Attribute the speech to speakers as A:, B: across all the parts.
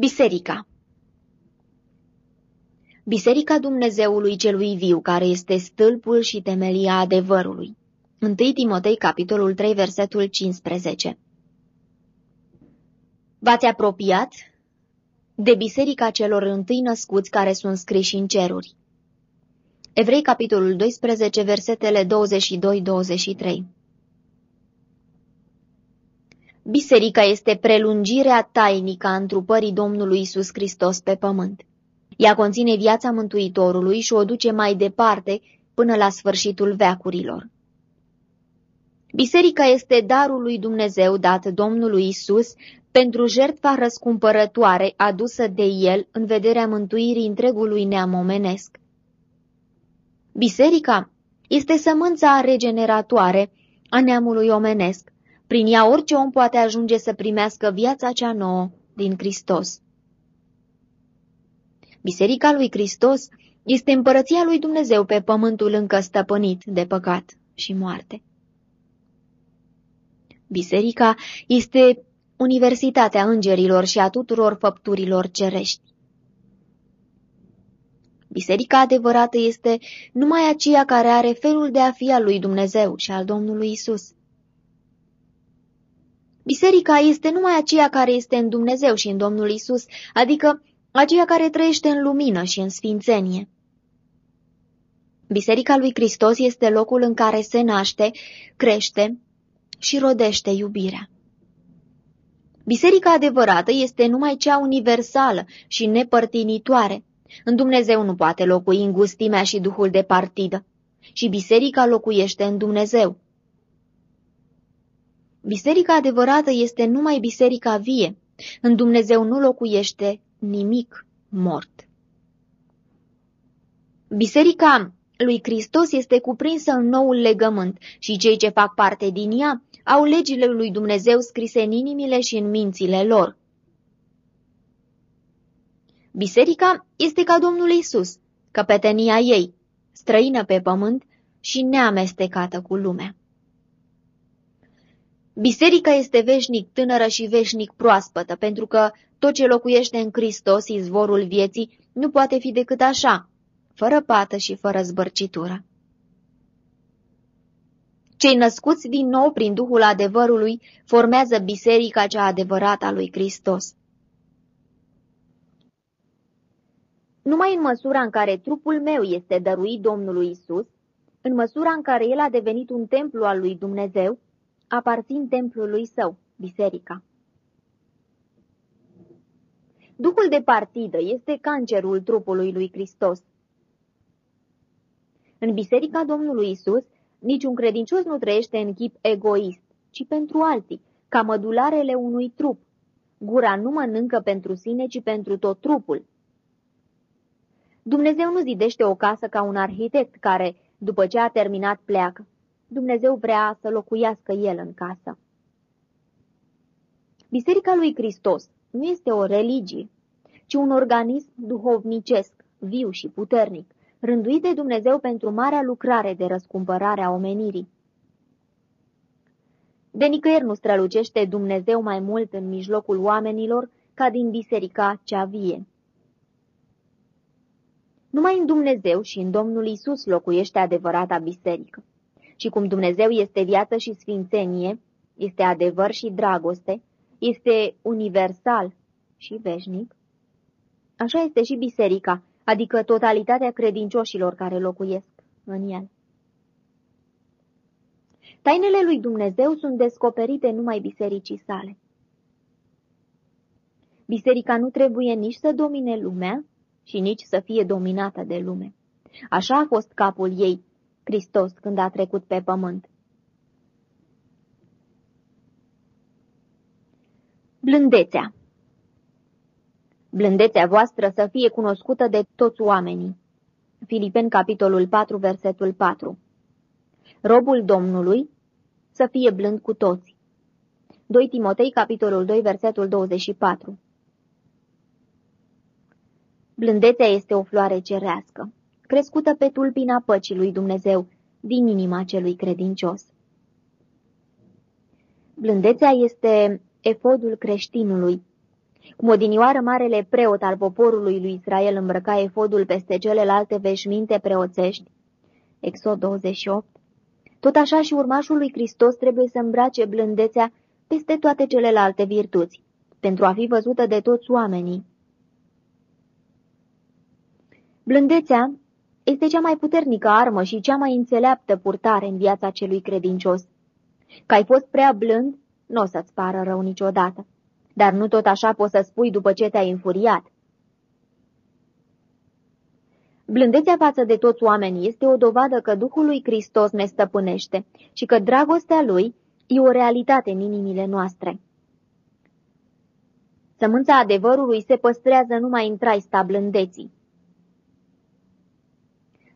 A: Biserica Biserica Dumnezeului celui viu, care este stâlpul și temelia adevărului. 1 Timotei, capitolul 3, versetul 15 V-ați apropiat de biserica celor întâi născuți care sunt scriși în ceruri. Evrei, capitolul 12, versetele 22-23 Biserica este prelungirea tainică a întrupării Domnului Isus Hristos pe pământ. Ea conține viața Mântuitorului și o duce mai departe până la sfârșitul veacurilor. Biserica este darul lui Dumnezeu dat Domnului Isus pentru jertfa răscumpărătoare adusă de el în vederea mântuirii întregului neam omenesc. Biserica este sămânța regeneratoare a neamului omenesc. Prin ea orice om poate ajunge să primească viața cea nouă din Hristos. Biserica lui Hristos este împărăția lui Dumnezeu pe pământul încă stăpânit de păcat și moarte. Biserica este Universitatea Îngerilor și a tuturor făpturilor cerești. Biserica adevărată este numai aceea care are felul de a fi al lui Dumnezeu și al Domnului Isus. Biserica este numai aceea care este în Dumnezeu și în Domnul Isus, adică aceea care trăiește în lumină și în sfințenie. Biserica lui Hristos este locul în care se naște, crește și rodește iubirea. Biserica adevărată este numai cea universală și nepărtinitoare. În Dumnezeu nu poate locui îngustimea și duhul de partidă. Și biserica locuiește în Dumnezeu. Biserica adevărată este numai biserica vie. În Dumnezeu nu locuiește nimic mort. Biserica lui Hristos este cuprinsă în noul legământ și cei ce fac parte din ea au legile lui Dumnezeu scrise în inimile și în mințile lor. Biserica este ca Domnul Isus, căpetenia ei, străină pe pământ și neamestecată cu lumea. Biserica este veșnic tânără și veșnic proaspătă, pentru că tot ce locuiește în Hristos, izvorul vieții, nu poate fi decât așa, fără pată și fără zbărcitură. Cei născuți din nou prin Duhul adevărului formează biserica cea adevărată a lui Hristos. Numai în măsura în care trupul meu este dăruit Domnului Isus, în măsura în care el a devenit un templu al lui Dumnezeu, aparțin templului său, biserica. Duhul de partidă este cancerul trupului lui Hristos. În biserica Domnului Isus, Niciun credincios nu trăiește în chip egoist, ci pentru alții, ca mădularele unui trup. Gura nu mănâncă pentru sine, ci pentru tot trupul. Dumnezeu nu zidește o casă ca un arhitect care, după ce a terminat, pleacă. Dumnezeu vrea să locuiască el în casă. Biserica lui Hristos nu este o religie, ci un organism duhovnicesc, viu și puternic, rânduit de Dumnezeu pentru marea lucrare de răscumpărare a omenirii. De nicăieri nu strălucește Dumnezeu mai mult în mijlocul oamenilor ca din biserica cea vie. Numai în Dumnezeu și în Domnul Isus locuiește adevărata biserică. Și cum Dumnezeu este viață și sfințenie, este adevăr și dragoste, este universal și veșnic, așa este și biserica, adică totalitatea credincioșilor care locuiesc în el. Tainele lui Dumnezeu sunt descoperite numai bisericii sale. Biserica nu trebuie nici să domine lumea și nici să fie dominată de lume. Așa a fost capul ei, Hristos, când a trecut pe pământ. Blândețea Blândețea voastră să fie cunoscută de toți oamenii. Filipen, capitolul 4, versetul 4 Robul Domnului să fie blând cu toți. 2 Timotei, capitolul 2, versetul 24 Blândețea este o floare cerească, crescută pe tulpina păcii lui Dumnezeu, din inima celui credincios. Blândețea este efodul creștinului, Cum odinioară marele preot al poporului lui Israel îmbrăca efodul peste celelalte veșminte preoțești, Exod 28, tot așa și urmașul lui Hristos trebuie să îmbrace blândețea peste toate celelalte virtuți, pentru a fi văzută de toți oamenii. Blândețea este cea mai puternică armă și cea mai înțeleaptă purtare în viața celui credincios. Că ai fost prea blând, nu o să-ți pară rău niciodată. Dar nu tot așa poți să spui după ce te-ai înfuriat. Blândețea față de toți oamenii este o dovadă că Duhul lui Hristos ne stăpânește și că dragostea Lui e o realitate în inimile noastre. Sămânța adevărului se păstrează numai în traista blândeții.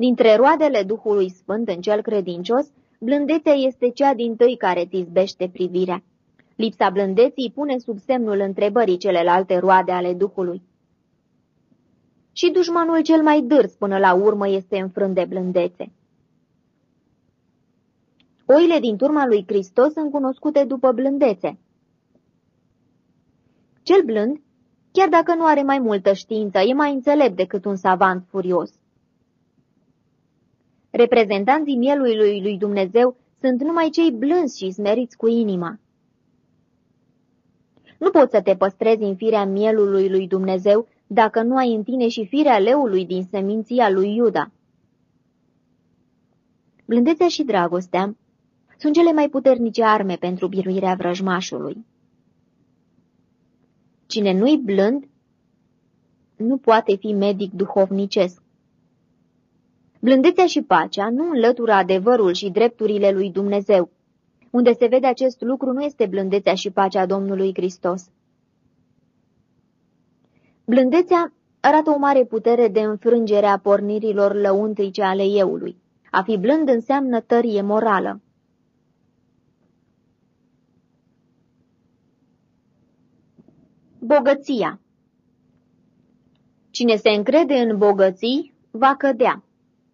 A: Dintre roadele Duhului Sfânt în cel credincios, blândețea este cea din tăi care ți izbește privirea. Lipsa blândeții pune sub semnul întrebării celelalte roade ale Duhului. Și dușmanul cel mai dârs până la urmă este înfrânt de blândețe. Oile din turma lui Hristos sunt cunoscute după blândețe. Cel blând, chiar dacă nu are mai multă știință, e mai înțelept decât un savant furios. Reprezentanții mielului lui Dumnezeu sunt numai cei blânzi și smeriți cu inima. Nu poți să te păstrezi în firea mielului lui Dumnezeu dacă nu ai în tine și firea leului din seminția lui Iuda. Blândețea și dragostea sunt cele mai puternice arme pentru biruirea vrăjmașului. Cine nu-i blând, nu poate fi medic duhovnicesc. Blândețea și pacea nu înlătură adevărul și drepturile lui Dumnezeu. Unde se vede acest lucru nu este blândețea și pacea Domnului Hristos. Blândețea arată o mare putere de înfrângere a pornirilor lăuntrice ale eului. A fi blând înseamnă tărie morală. Bogăția Cine se încrede în bogății, va cădea.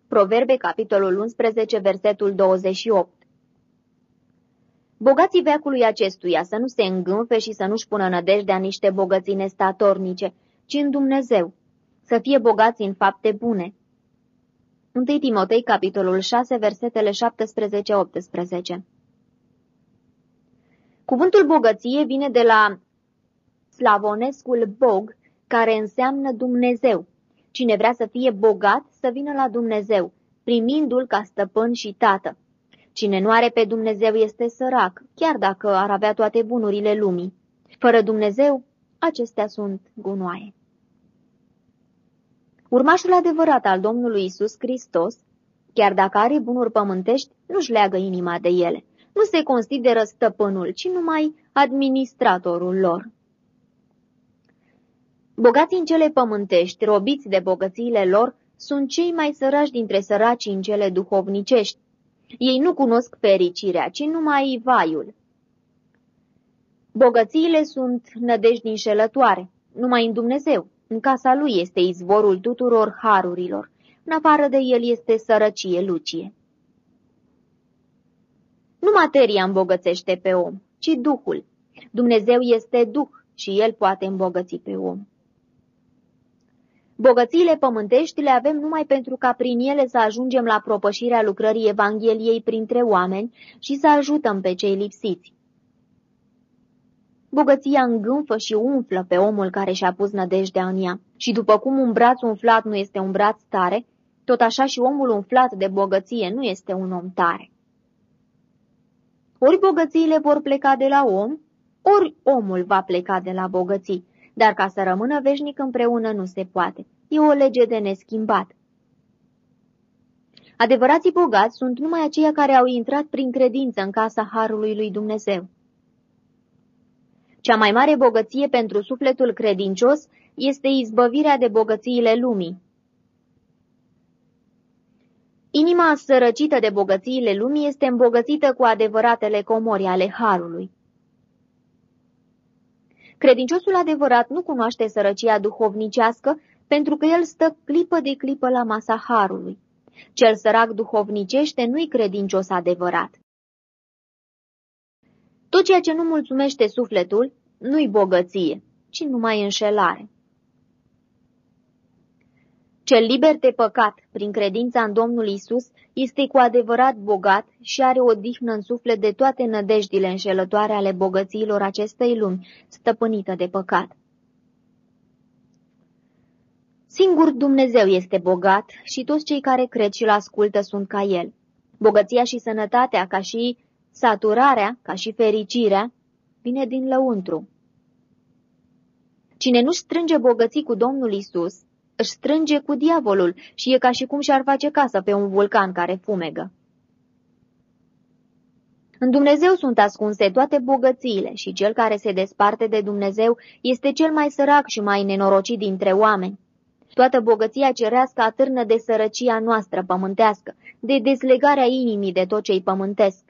A: Proverbe, capitolul 11, versetul 28 Bogații veacului acestuia să nu se îngânfe și să nu-și pună nădejdea niște bogății nestatornice, ci în Dumnezeu, să fie bogați în fapte bune. 1 Timotei, capitolul 6, versetele 17-18 Cuvântul bogăție vine de la slavonescul bog, care înseamnă Dumnezeu. Cine vrea să fie bogat, să vină la Dumnezeu, primindu-l ca stăpân și tată. Cine nu are pe Dumnezeu este sărac, chiar dacă ar avea toate bunurile lumii. Fără Dumnezeu, acestea sunt gunoaie. Urmașul adevărat al Domnului Isus Hristos, chiar dacă are bunuri pământești, nu-și leagă inima de ele. Nu se consideră stăpânul, ci numai administratorul lor. Bogații în cele pământești, robiți de bogățiile lor, sunt cei mai săraci dintre săracii în cele duhovnicești. Ei nu cunosc fericirea, ci numai vaiul. Bogățiile sunt nădejdi înșelătoare, numai în Dumnezeu. În casa lui este izvorul tuturor harurilor. În afară de el este sărăcie lucie. Nu materia îmbogățește pe om, ci Duhul. Dumnezeu este Duh și El poate îmbogăți pe om. Bogățiile pământești le avem numai pentru ca prin ele să ajungem la propășirea lucrării Evangheliei printre oameni și să ajutăm pe cei lipsiți. Bogăția îngânfă și umflă pe omul care și-a pus nădejdea în ea. Și după cum un braț umflat nu este un braț tare, tot așa și omul umflat de bogăție nu este un om tare. Ori bogățiile vor pleca de la om, ori omul va pleca de la bogății, dar ca să rămână veșnic împreună nu se poate. E o lege de neschimbat. Adevărații bogați sunt numai aceia care au intrat prin credință în casa Harului lui Dumnezeu. Cea mai mare bogăție pentru sufletul credincios este izbăvirea de bogățiile lumii. Inima sărăcită de bogățiile lumii este îmbogățită cu adevăratele comori ale Harului. Credinciosul adevărat nu cunoaște sărăcia duhovnicească pentru că el stă clipă de clipă la masa Harului. Cel sărac duhovnicește nu-i credincios adevărat. Tot ceea ce nu mulțumește sufletul nu-i bogăție, ci numai înșelare. Cel liber de păcat, prin credința în Domnul Isus, este cu adevărat bogat și are o dihnă în suflet de toate nădejdile înșelătoare ale bogățiilor acestei lumi, stăpânită de păcat. Singur Dumnezeu este bogat și toți cei care cred și-l ascultă sunt ca El. Bogăția și sănătatea, ca și saturarea, ca și fericirea, vine din lăuntru. Cine nu strânge bogății cu Domnul Isus, își strânge cu diavolul și e ca și cum și-ar face casă pe un vulcan care fumegă. În Dumnezeu sunt ascunse toate bogățiile și cel care se desparte de Dumnezeu este cel mai sărac și mai nenorocit dintre oameni. Toată bogăția cerească atârnă de sărăcia noastră pământească, de deslegarea inimii de tot ce-i pământesc.